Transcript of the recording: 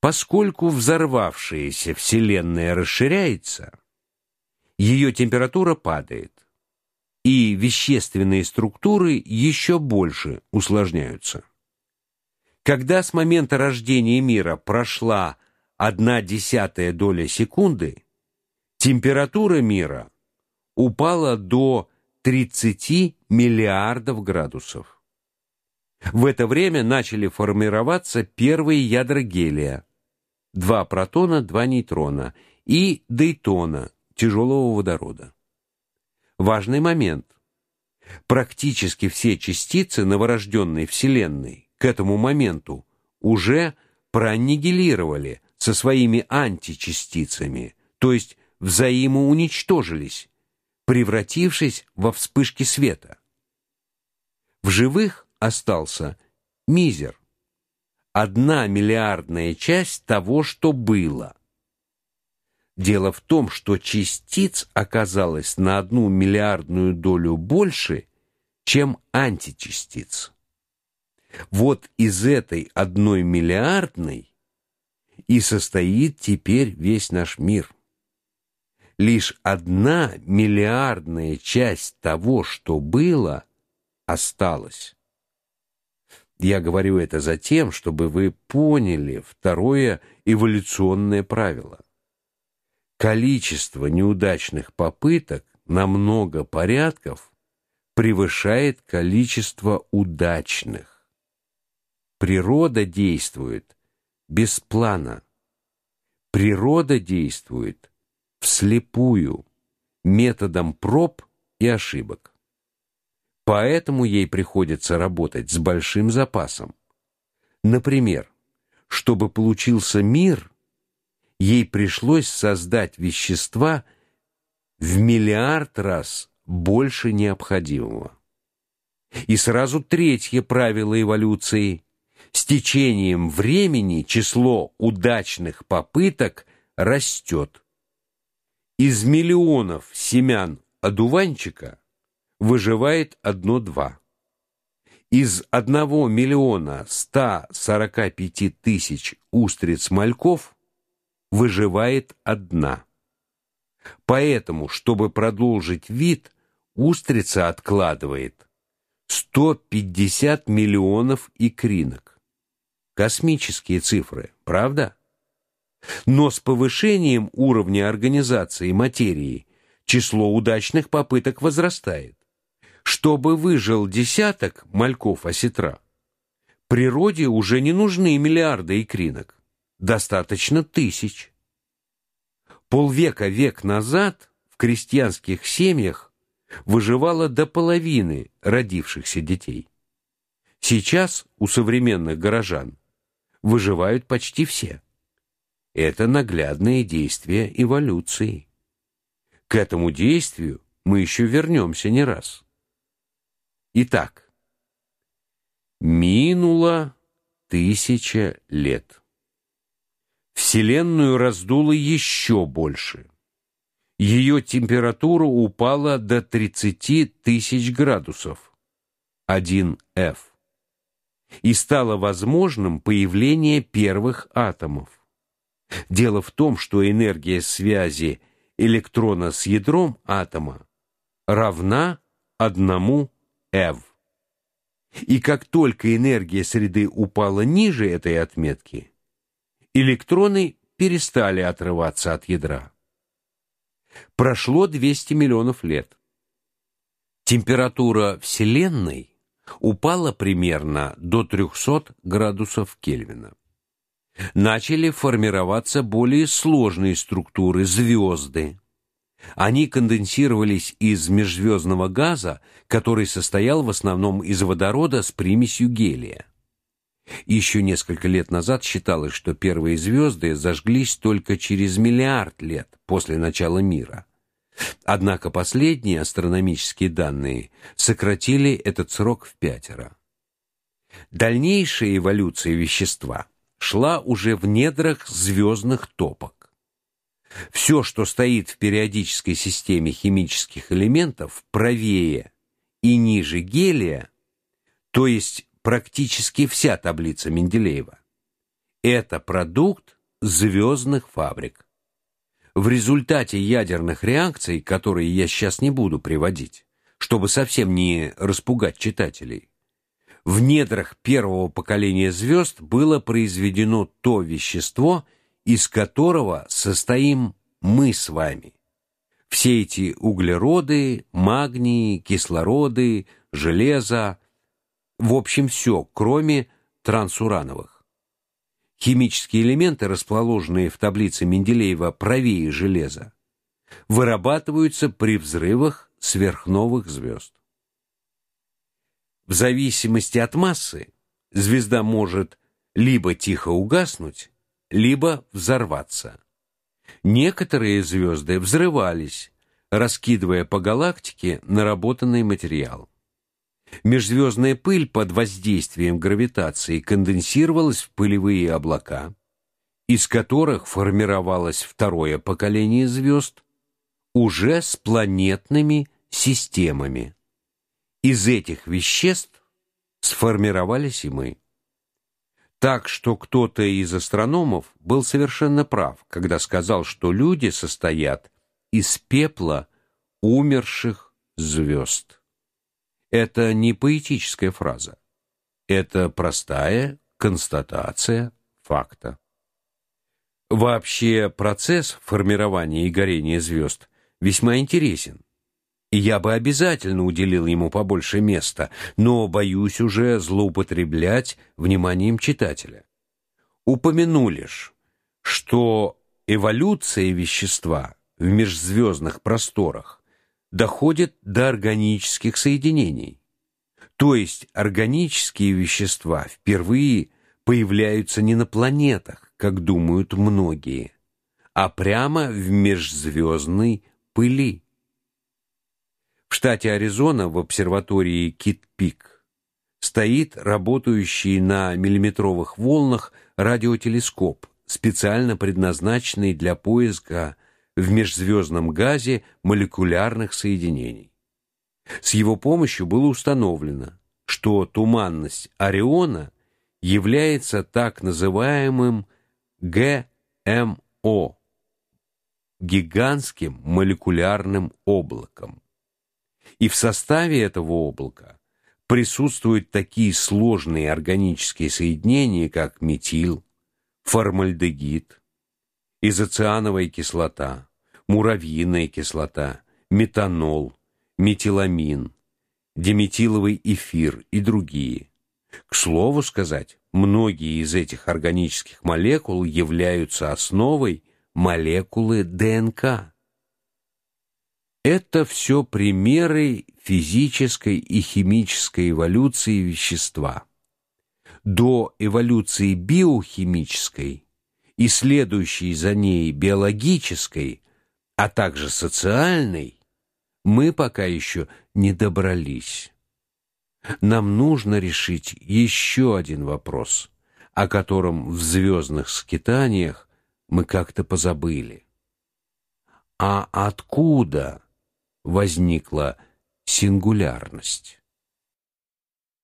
Поскольку взорвавшаяся Вселенная расширяется, ее температура падает, и вещественные структуры еще больше усложняются. Когда с момента рождения мира прошла одна десятая доля секунды, температура мира упала до 30 миллиардов градусов. В это время начали формироваться первые ядра гелия: два протона, два нейтрона и дейтона, тяжелого водорода. Важный момент. Практически все частицы новорожденной Вселенной к этому моменту уже проаннигилировали со своими античастицами, то есть взаимоуничтожились, превратившись во вспышки света. В живых остался мизер. Одна миллиардная часть того, что было. Дело в том, что частиц оказалось на одну миллиардную долю больше, чем античастиц. Вот из этой одной миллиардной и состоит теперь весь наш мир. Лишь одна миллиардная часть того, что было, осталась. Я говорю это за тем, чтобы вы поняли второе эволюционное правило. Количество неудачных попыток на много порядков превышает количество удачных. Природа действует без плана. Природа действует вслепую, методом проб и ошибок. Поэтому ей приходится работать с большим запасом. Например, чтобы получился мир, ей пришлось создать вещества в миллиард раз больше необходимого. И сразу третье правило эволюции: с течением времени число удачных попыток растет. Из миллионов семян одуванчика выживает одно-два. Из одного миллиона ста сорока пяти тысяч устриц-мальков выживает одна. Поэтому, чтобы продолжить вид, устрица откладывает 150 миллионов икринок. Космические цифры, правда? Но с повышением уровня организации материи число удачных попыток возрастает. Чтобы выжил десяток мальков осетра, природе уже не нужны миллиарды икринок достаточно тысяч. Полвека век назад в крестьянских семьях выживало до половины родившихся детей. Сейчас у современных горожан выживают почти все. Это наглядное действие эволюции. К этому действию мы еще вернемся не раз. Итак, минуло тысяча лет. Вселенную раздуло еще больше. Ее температура упала до 30 тысяч градусов, 1 F, и стало возможным появление первых атомов. Дело в том, что энергия связи электрона с ядром атома равна 1 F. И как только энергия среды упала ниже этой отметки, электроны перестали отрываться от ядра. Прошло 200 миллионов лет. Температура Вселенной упала примерно до 300 градусов Кельвина. Начали формироваться более сложные структуры звезды. Они конденсировались из межзвездного газа, который состоял в основном из водорода с примесью гелия. Еще несколько лет назад считалось, что первые звезды зажглись только через миллиард лет после начала мира. Однако последние астрономические данные сократили этот срок в пятеро. Дальнейшая эволюция вещества шла уже в недрах звездных топок. Все, что стоит в периодической системе химических элементов правее и ниже гелия, то есть практически вся таблица Менделеева. это продукт звездных фабрик. В результате ядерных реакций, которые я сейчас не буду приводить, чтобы совсем не распугать читателей, в недрах первого поколения звезд было произведено то вещество, из которого состоим мы с вами. Все эти углероды, магний, кислороды, железо, в общем все, кроме трансурановых. Химические элементы, расположенные в таблице Менделеева правее железа, вырабатываются при взрывах сверхновых звезд. В зависимости от массы звезда может либо тихо угаснуть, либо взорваться. Некоторые звезды взрывались, раскидывая по галактике наработанный материал. Межзвездная пыль под воздействием гравитации конденсировалась в пылевые облака, из которых формировалось второе поколение звезд уже с планетными системами. Из этих веществ сформировались и мы. Так что кто-то из астрономов был совершенно прав, когда сказал, что люди состоят из пепла умерших звезд. Это не поэтическая фраза. Это простая констатация факта. Вообще процесс формирования и горения звезд весьма интересен я бы обязательно уделил ему побольше места, но боюсь уже злоупотреблять вниманием читателя. Упомяну лишь, что эволюция вещества в межзвездных просторах доходит до органических соединений. То есть органические вещества впервые появляются не на планетах, как думают многие, а прямо в межзвездной пыли. В штате Аризона в обсерватории Кит-Пик стоит работающий на миллиметровых волнах радиотелескоп, специально предназначенный для поиска в межзвездном газе молекулярных соединений. С его помощью было установлено, что туманность Ориона является так называемым ГМО гигантским молекулярным облаком и в составе этого облака присутствуют такие сложные органические соединения, как метил, формальдегид, изоциановая кислота, муравьиная кислота, метанол, метиламин, диметиловый эфир и другие. К слову сказать, многие из этих органических молекул являются основой молекулы ДНК. Это все примеры физической и химической эволюции вещества. До эволюции биохимической и следующей за ней биологической, а также социальной, мы пока еще не добрались. Нам нужно решить еще один вопрос, о котором в звездных скитаниях мы как-то позабыли. А откуда возникла сингулярность.